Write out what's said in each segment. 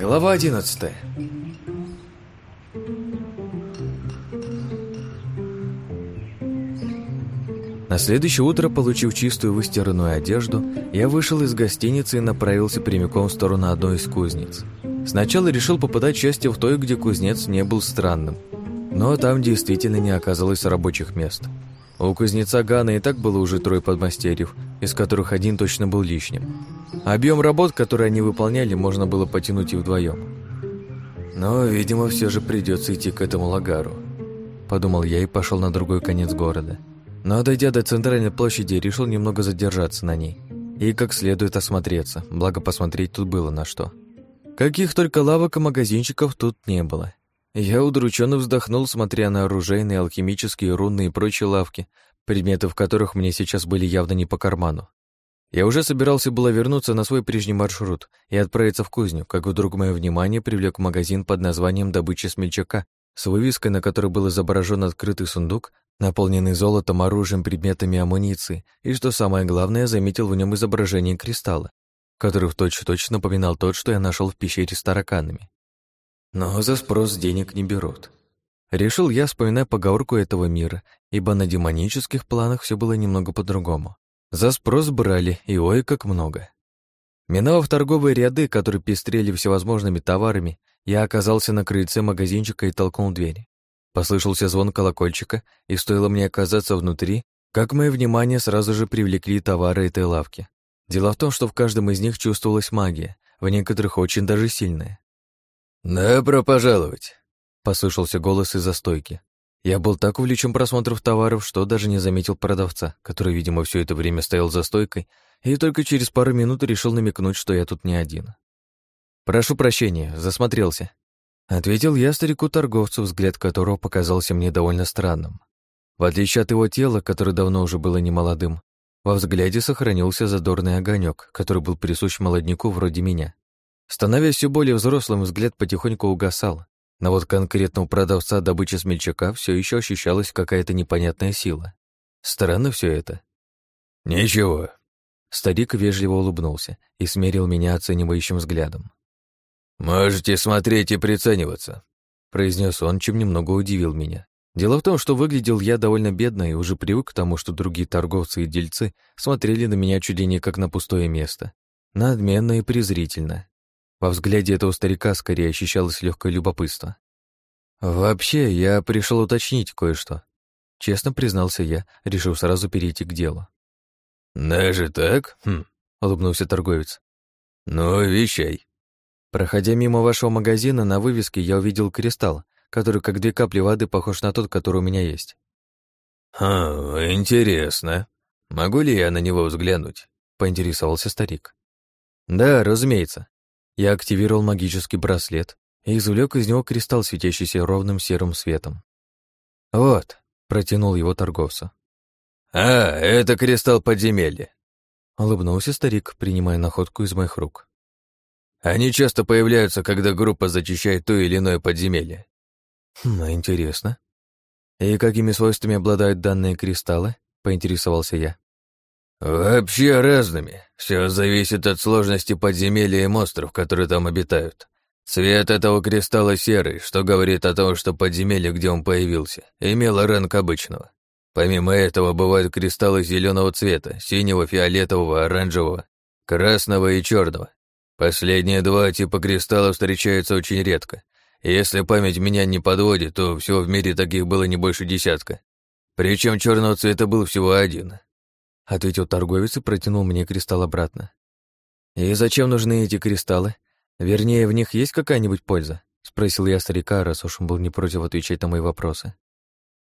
Глава 11 На следующее утро, получив чистую выстиранную одежду, я вышел из гостиницы и направился прямиком в сторону одной из кузнец. Сначала решил попытать счастье в той, где кузнец не был странным. Но там действительно не оказалось рабочих мест. У кузнеца Гана и так было уже трое подмастерьев, из которых один точно был лишним. Объем работ, которые они выполняли, можно было потянуть и вдвоем. Но, видимо, все же придется идти к этому лагару. Подумал я и пошел на другой конец города. Но, дойдя до центральной площади, решил немного задержаться на ней. И как следует осмотреться, благо посмотреть тут было на что. Каких только лавок и магазинчиков тут не было. Я удрученно вздохнул, смотря на оружейные, алхимические, рунные и прочие лавки, предметы в которых мне сейчас были явно не по карману. Я уже собирался было вернуться на свой прежний маршрут и отправиться в кузню, как вдруг мое внимание привлек магазин под названием «Добыча смельчака», с вывеской, на которой был изображен открытый сундук, наполненный золотом, оружием, предметами амуниции, и, что самое главное, заметил в нем изображение кристалла, который в точь-точь напоминал тот, что я нашел в пещере с тараканами. Но за спрос денег не берут. Решил я, вспоминая поговорку этого мира, ибо на демонических планах все было немного по-другому. За спрос брали, и ой, как много. Миновав торговые ряды, которые пестрели всевозможными товарами, я оказался на крыльце магазинчика и толкнул дверь. Послышался звон колокольчика, и стоило мне оказаться внутри, как мое внимание сразу же привлекли товары этой лавки. Дело в том, что в каждом из них чувствовалась магия, в некоторых очень даже сильная. «Добро пожаловать!» — послышался голос из-за стойки. Я был так увлечен просмотром товаров, что даже не заметил продавца, который, видимо, все это время стоял за стойкой, и только через пару минут решил намекнуть, что я тут не один. «Прошу прощения, засмотрелся», — ответил я старику-торговцу, взгляд которого показался мне довольно странным. В отличие от его тела, которое давно уже было немолодым, во взгляде сохранился задорный огонек, который был присущ молодняку вроде меня. Становясь все более взрослым, взгляд потихоньку угасал, но вот конкретно у продавца добычи смельчака все еще ощущалась какая-то непонятная сила. Странно все это. «Ничего». Старик вежливо улыбнулся и смерил меня оценивающим взглядом. «Можете смотреть и прицениваться», — произнес он, чем немного удивил меня. Дело в том, что выглядел я довольно бедно и уже привык к тому, что другие торговцы и дельцы смотрели на меня чуть ли не как на пустое место. Надменно и презрительно. Во взгляде этого старика скорее ощущалось легкое любопытство. «Вообще, я пришел уточнить кое-что», — честно признался я, решив сразу перейти к делу. «Даже так?» хм, — улыбнулся торговец. «Ну, вещай». Проходя мимо вашего магазина, на вывеске я увидел кристалл, который, как две капли воды, похож на тот, который у меня есть. «Хм, интересно. Могу ли я на него взглянуть?» — поинтересовался старик. «Да, разумеется. Я активировал магический браслет и извлек из него кристалл, светящийся ровным серым светом. «Вот», — протянул его торговцу. «А, это кристалл подземелья», — улыбнулся старик, принимая находку из моих рук. «Они часто появляются, когда группа зачищает то или иное подземелье». «Хм, интересно. И какими свойствами обладают данные кристаллы?» — поинтересовался я. «Вообще разными. Все зависит от сложности подземелья и монстров, которые там обитают. Цвет этого кристалла серый, что говорит о том, что подземелье, где он появился, имело ранг обычного. Помимо этого, бывают кристаллы зеленого цвета, синего, фиолетового, оранжевого, красного и черного. Последние два типа кристаллов встречаются очень редко. Если память меня не подводит, то всего в мире таких было не больше десятка. Причем черного цвета был всего один ответил торговец и протянул мне кристалл обратно. «И зачем нужны эти кристаллы? Вернее, в них есть какая-нибудь польза?» — спросил я старика, раз уж он был не против отвечать на мои вопросы.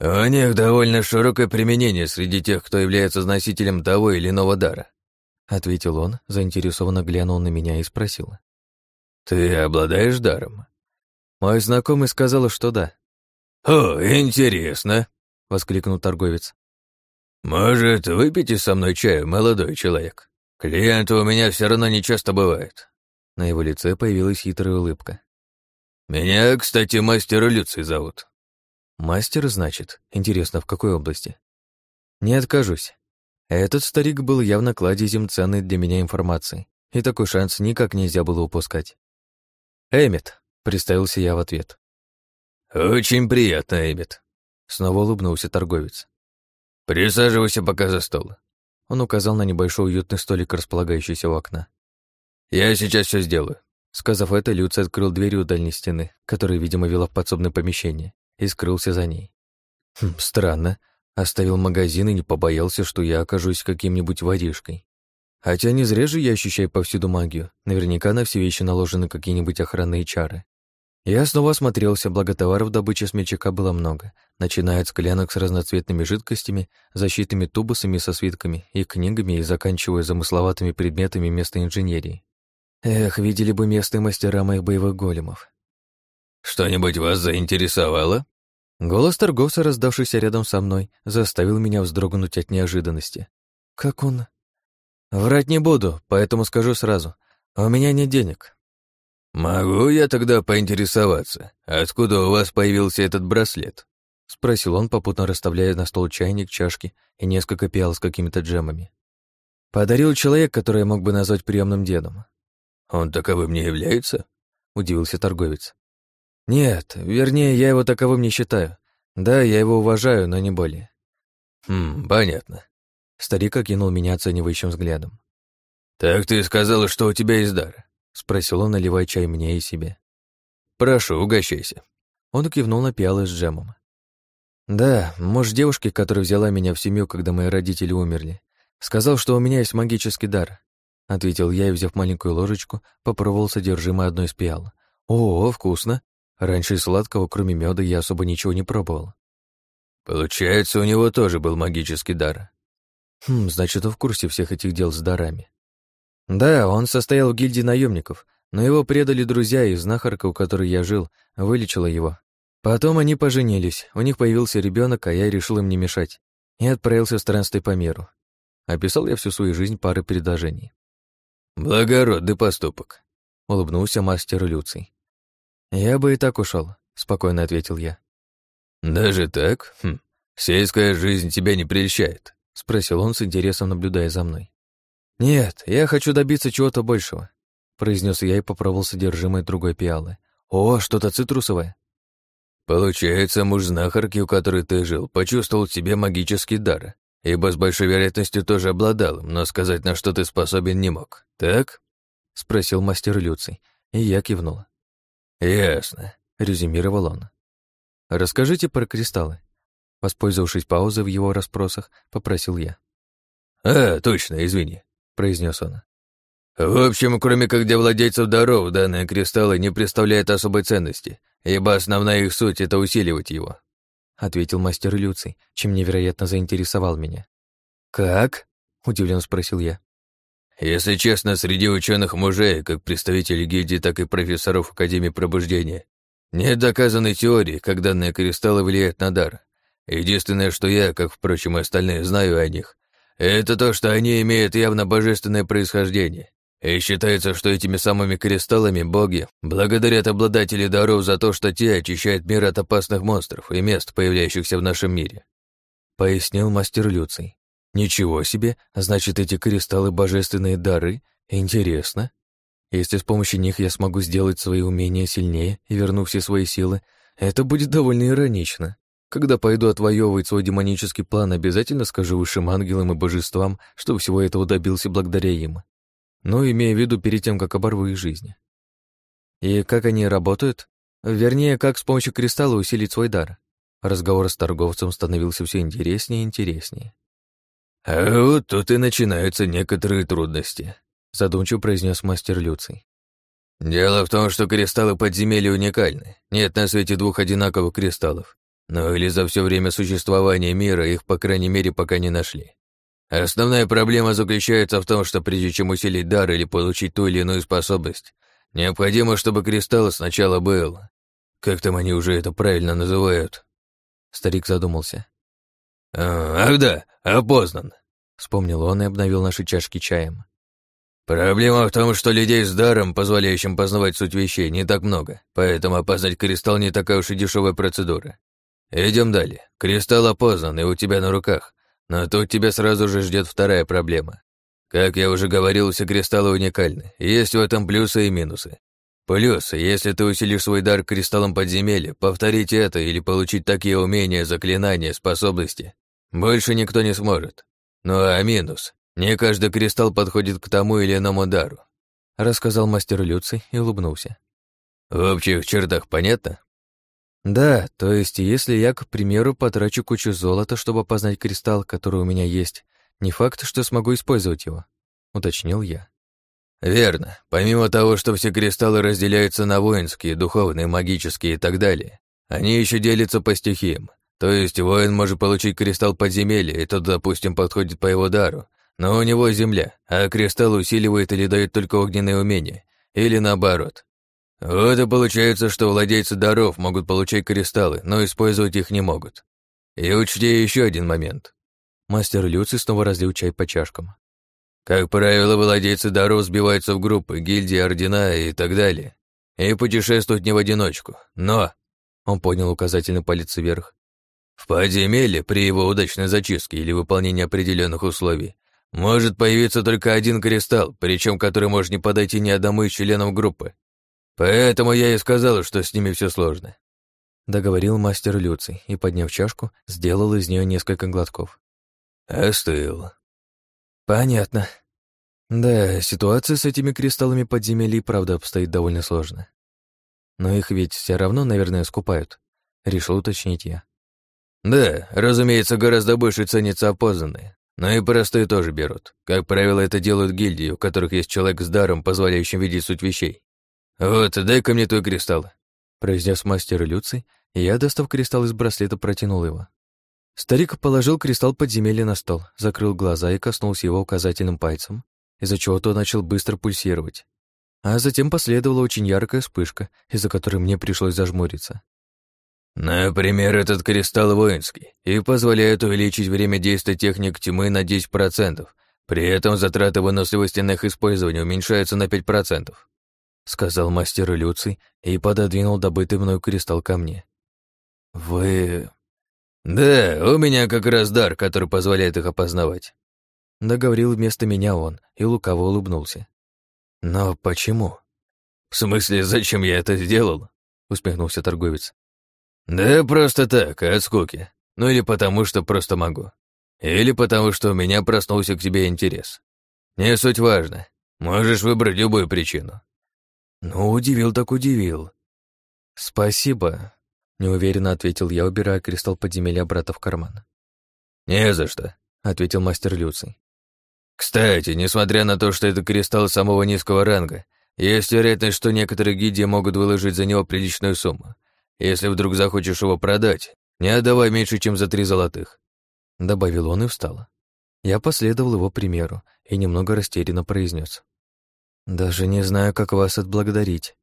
«У них довольно широкое применение среди тех, кто является носителем того или иного дара», — ответил он, заинтересованно глянул на меня и спросил. «Ты обладаешь даром?» Мой знакомый сказал, что да. «О, интересно!» — воскликнул торговец. «Может, выпейте со мной чаю, молодой человек? Клиенты у меня все равно не часто бывают». На его лице появилась хитрая улыбка. «Меня, кстати, мастер Люций зовут». «Мастер, значит? Интересно, в какой области?» «Не откажусь. Этот старик был явно кладезем ценной для меня информации, и такой шанс никак нельзя было упускать». «Эммет», — представился я в ответ. «Очень приятно, Эммет», — снова улыбнулся торговец. «Присаживайся пока за стол». Он указал на небольшой уютный столик, располагающийся у окна. «Я сейчас все сделаю». Сказав это, Люци открыл дверь у дальней стены, которая, видимо, вела в подсобное помещение, и скрылся за ней. Хм, странно. Оставил магазин и не побоялся, что я окажусь каким-нибудь воришкой. Хотя не зря же я ощущаю повсюду магию. Наверняка на все вещи наложены какие-нибудь охранные чары. Я снова осмотрелся, благо товаров добычи смельчака было много, начиная от склянок с разноцветными жидкостями, защитными тубусами со свитками и книгами и заканчивая замысловатыми предметами местной инженерии. Эх, видели бы местные мастера моих боевых големов. «Что-нибудь вас заинтересовало?» Голос торговца, раздавшийся рядом со мной, заставил меня вздрогнуть от неожиданности. «Как он?» «Врать не буду, поэтому скажу сразу. У меня нет денег». «Могу я тогда поинтересоваться, откуда у вас появился этот браслет?» — спросил он, попутно расставляя на стол чайник, чашки и несколько пиал с какими-то джемами. «Подарил человек, который я мог бы назвать приемным дедом. «Он таковым не является?» — удивился торговец. «Нет, вернее, я его таковым не считаю. Да, я его уважаю, но не более». «Хм, понятно». Старик окинул меня оценивающим взглядом. «Так ты сказала, что у тебя есть дар?» — спросил он, наливая чай мне и себе. «Прошу, угощайся». Он кивнул на пиалы с джемом. «Да, муж девушки, которая взяла меня в семью, когда мои родители умерли, сказал, что у меня есть магический дар. — ответил я и, взяв маленькую ложечку, попробовал содержимое одной из пиал. «О, вкусно! Раньше сладкого, кроме меда, я особо ничего не пробовал». «Получается, у него тоже был магический дар». «Хм, значит, он в курсе всех этих дел с дарами». «Да, он состоял в гильдии наемников, но его предали друзья, и знахарка, у которой я жил, вылечила его. Потом они поженились, у них появился ребенок, а я решил им не мешать, и отправился в странствие по миру. Описал я всю свою жизнь пары предложений. «Благородный поступок», — улыбнулся мастер Люций. «Я бы и так ушел, спокойно ответил я. «Даже так? Хм. Сельская жизнь тебя не прельщает?» — спросил он с интересом, наблюдая за мной. «Нет, я хочу добиться чего-то большего», — произнес я и попробовал содержимое другой пиалы. «О, что-то цитрусовое». «Получается, муж знахарки, у которой ты жил, почувствовал в себе магический дар ибо с большой вероятностью тоже обладал им, но сказать, на что ты способен, не мог. Так?» — спросил мастер Люций, и я кивнула. «Ясно», — резюмировал он. «Расскажите про кристаллы». Воспользовавшись паузой в его расспросах, попросил я. «А, точно, извини», — произнес он. «В общем, кроме как для владельцев даров, данные кристаллы не представляют особой ценности, ибо основная их суть — это усиливать его. — ответил мастер Люций, чем невероятно заинтересовал меня. «Как?» — удивленно спросил я. «Если честно, среди ученых мужей, как представителей гильдии, так и профессоров Академии Пробуждения, нет доказанной теории, как данные кристаллы влияют на дар. Единственное, что я, как, впрочем, и остальные, знаю о них, это то, что они имеют явно божественное происхождение. И считается, что этими самыми кристаллами боги благодарят обладателей даров за то, что те очищают мир от опасных монстров и мест, появляющихся в нашем мире. Пояснил мастер Люций. Ничего себе, значит, эти кристаллы — божественные дары? Интересно. Если с помощью них я смогу сделать свои умения сильнее и верну все свои силы, это будет довольно иронично. Когда пойду отвоевывать свой демонический план, обязательно скажу высшим ангелам и божествам, что всего этого добился благодаря им но имея в виду перед тем, как оборву их жизни. И как они работают? Вернее, как с помощью кристалла усилить свой дар. Разговор с торговцем становился все интереснее и интереснее. «А вот тут и начинаются некоторые трудности», — задумчиво произнес мастер Люций. «Дело в том, что кристаллы подземелья уникальны. Нет на свете двух одинаковых кристаллов. Но или за все время существования мира их, по крайней мере, пока не нашли. Основная проблема заключается в том, что прежде чем усилить дар или получить ту или иную способность, необходимо, чтобы кристалл сначала был. Как там они уже это правильно называют? Старик задумался. А, «Ах да, опознан», — вспомнил он и обновил наши чашки чаем. «Проблема в том, что людей с даром, позволяющим познавать суть вещей, не так много, поэтому опознать кристалл не такая уж и дешевая процедура. Идем далее. Кристалл опознан и у тебя на руках, но тут тебя сразу же ждет вторая проблема. Как я уже говорил, все кристаллы уникальны, есть в этом плюсы и минусы. Плюс, если ты усилишь свой дар кристаллом подземелья, повторить это или получить такие умения, заклинания, способности, больше никто не сможет. Ну а минус, не каждый кристалл подходит к тому или иному дару, рассказал мастер Люций и улыбнулся. В общих чертах понятно? Да, то есть если я, к примеру, потрачу кучу золота, чтобы познать кристалл, который у меня есть, не факт, что смогу использовать его, уточнил я. Верно. Помимо того, что все кристаллы разделяются на воинские, духовные, магические и так далее, они еще делятся по стихиям. То есть воин может получить кристалл подземелья, и тот, допустим, подходит по его дару, но у него земля, а кристалл усиливает или дает только огненные умения, или наоборот. Вот и получается, что владельцы даров могут получать кристаллы, но использовать их не могут. И учти еще один момент. Мастер Люци снова разлил чай по чашкам. Как правило, владельцы даров сбиваются в группы, гильдии, ордена и так далее, и путешествуют не в одиночку. Но, он поднял указательный палец вверх, в подземелье при его удачной зачистке или выполнении определенных условий может появиться только один кристалл, причем который может не подойти ни одному из членов группы. Поэтому я и сказал, что с ними все сложно. Договорил мастер Люций и, подняв чашку, сделал из нее несколько глотков. Остыл. Понятно. Да, ситуация с этими кристаллами подземелья правда обстоит довольно сложно. Но их ведь все равно, наверное, скупают. Решил уточнить я. Да, разумеется, гораздо больше ценятся опознанные. Но и простые тоже берут. Как правило, это делают гильдии, у которых есть человек с даром, позволяющим видеть суть вещей. Вот, дай-ка мне твой кристалл. Произнес мастер Люций, и я, достав кристалл из браслета, протянул его. Старик положил кристалл подземелья на стол, закрыл глаза и коснулся его указательным пальцем, из-за чего то начал быстро пульсировать. А затем последовала очень яркая вспышка, из-за которой мне пришлось зажмуриться. Например, этот кристалл воинский и позволяет увеличить время действия техник тьмы на 10%, при этом затраты выносливости на их использование уменьшаются на 5%, сказал мастер Люций и пододвинул добытый мною кристалл ко мне. «Вы «Да, у меня как раз дар, который позволяет их опознавать», — договорил вместо меня он и лукаво улыбнулся. «Но почему?» «В смысле, зачем я это сделал?» — усмехнулся торговец. «Да просто так, от скуки. Ну или потому, что просто могу. Или потому, что у меня проснулся к тебе интерес. Не суть важно. Можешь выбрать любую причину». «Ну, удивил так удивил. Спасибо, Неуверенно ответил я, убирая кристалл подземелья брата в карман. «Не за что», — ответил мастер Люций. «Кстати, несмотря на то, что это кристалл самого низкого ранга, есть вероятность, что некоторые гильдии могут выложить за него приличную сумму. Если вдруг захочешь его продать, не отдавай меньше, чем за три золотых», — добавил он и встал. Я последовал его примеру и немного растерянно произнес. «Даже не знаю, как вас отблагодарить».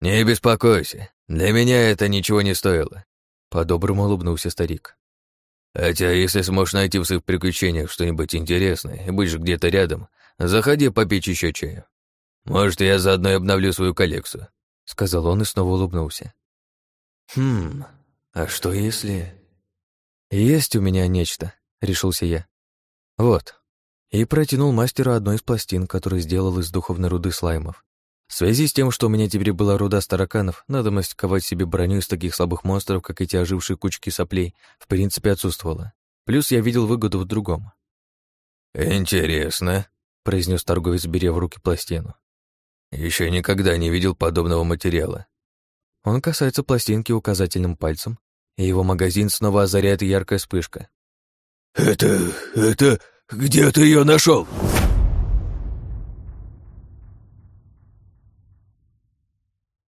«Не беспокойся, для меня это ничего не стоило», — по-доброму улыбнулся старик. «Хотя, если сможешь найти в своих приключениях что-нибудь интересное и будешь где-то рядом, заходи попить еще чаю. Может, я заодно и обновлю свою коллекцию», — сказал он и снова улыбнулся. «Хм, а что если...» «Есть у меня нечто», — решился я. «Вот». И протянул мастеру одной из пластин, которую сделал из духовной руды слаймов. В связи с тем, что у меня теперь была руда стараканов, надобность ковать себе броню из таких слабых монстров, как эти ожившие кучки соплей, в принципе отсутствовала. Плюс я видел выгоду в другом. «Интересно», — произнес торговец, беря в руки пластину. Еще никогда не видел подобного материала». Он касается пластинки указательным пальцем, и его магазин снова озаряет яркая вспышка. «Это... это... где ты ее нашел?